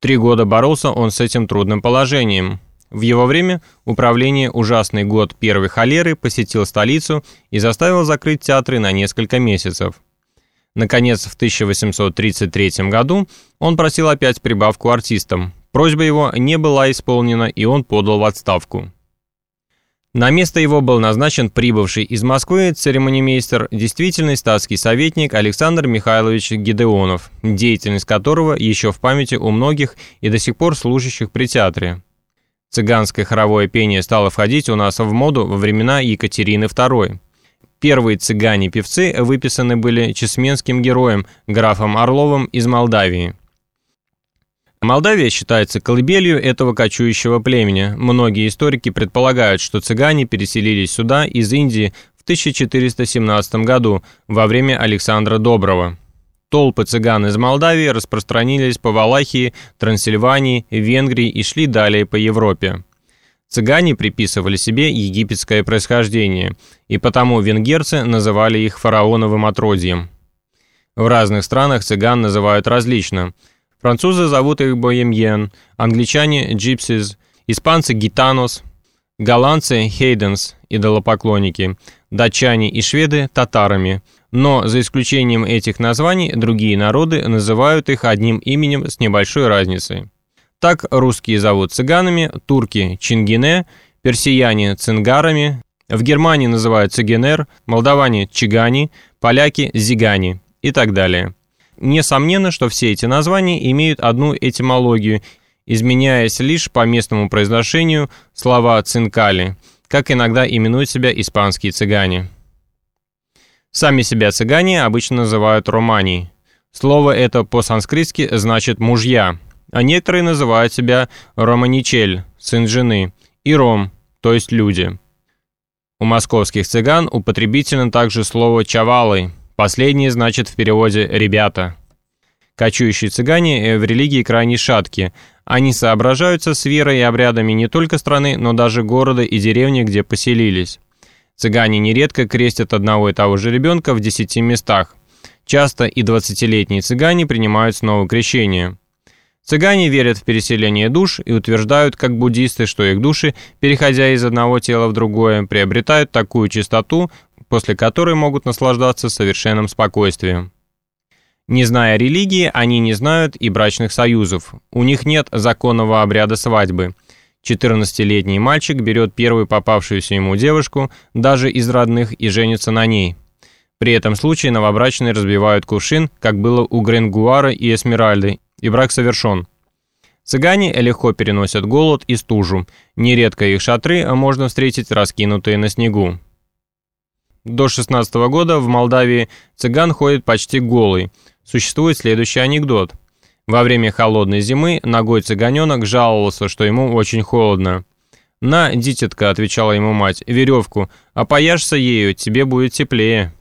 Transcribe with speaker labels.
Speaker 1: Три года боролся он с этим трудным положением. В его время управление «Ужасный год первой холеры» посетил столицу и заставил закрыть театры на несколько месяцев. Наконец, в 1833 году он просил опять прибавку артистам. Просьба его не была исполнена, и он подал в отставку. На место его был назначен прибывший из Москвы церемонимейстер, действительный статский советник Александр Михайлович Гидеонов, деятельность которого еще в памяти у многих и до сих пор служащих при театре. Цыганское хоровое пение стало входить у нас в моду во времена Екатерины II. Первые цыгане-певцы выписаны были чесменским героем, графом Орловым из Молдавии. Молдавия считается колыбелью этого кочующего племени. Многие историки предполагают, что цыгане переселились сюда из Индии в 1417 году во время Александра Доброго. Толпы цыган из Молдавии распространились по Валахии, Трансильвании, Венгрии и шли далее по Европе. Цыгане приписывали себе египетское происхождение, и потому венгерцы называли их фараоновым отродьем. В разных странах цыган называют различно – Французы зовут их Боемьен, англичане – Gypsies, испанцы – Гитанос, голландцы – Хейденс, идолопоклонники, датчане и шведы – татарами. Но за исключением этих названий, другие народы называют их одним именем с небольшой разницей. Так русские зовут цыганами, турки – чингине, персияне – цингарами, в Германии называют цигенер, молдаване – чигани, поляки – зигани и так далее. Несомненно, что все эти названия имеют одну этимологию, изменяясь лишь по местному произношению слова «цинкали», как иногда именуют себя испанские цыгане. Сами себя цыгане обычно называют романи. Слово это по-санскритски значит «мужья», а некоторые называют себя романичель, сын жены, и ром, то есть люди. У московских цыган употребительно также слово «чавалы», Последнее значит в переводе «ребята». Кочующие цыгане э, в религии крайне шатки. Они соображаются с верой и обрядами не только страны, но даже города и деревни, где поселились. Цыгане нередко крестят одного и того же ребенка в десяти местах. Часто и двадцатилетние цыгане принимают снова крещение. Цыгане верят в переселение душ и утверждают, как буддисты, что их души, переходя из одного тела в другое, приобретают такую чистоту, после которой могут наслаждаться совершенным спокойствием. Не зная религии, они не знают и брачных союзов. У них нет законного обряда свадьбы. 14-летний мальчик берет первую попавшуюся ему девушку, даже из родных, и женится на ней. При этом случае новобрачные разбивают кувшин, как было у Гренгуара и Эсмеральды, и брак совершен. Цыгане легко переносят голод и стужу. Нередко их шатры можно встретить раскинутые на снегу. До 16 года в Молдавии цыган ходит почти голый. Существует следующий анекдот. Во время холодной зимы ногой цыганенок жаловался, что ему очень холодно. «На, дитятка», — отвечала ему мать, — «веревку, опояшься ею, тебе будет теплее».